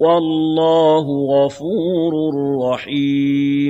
وَاللَّهُ غَفُورٌ رَّحِيمٌ.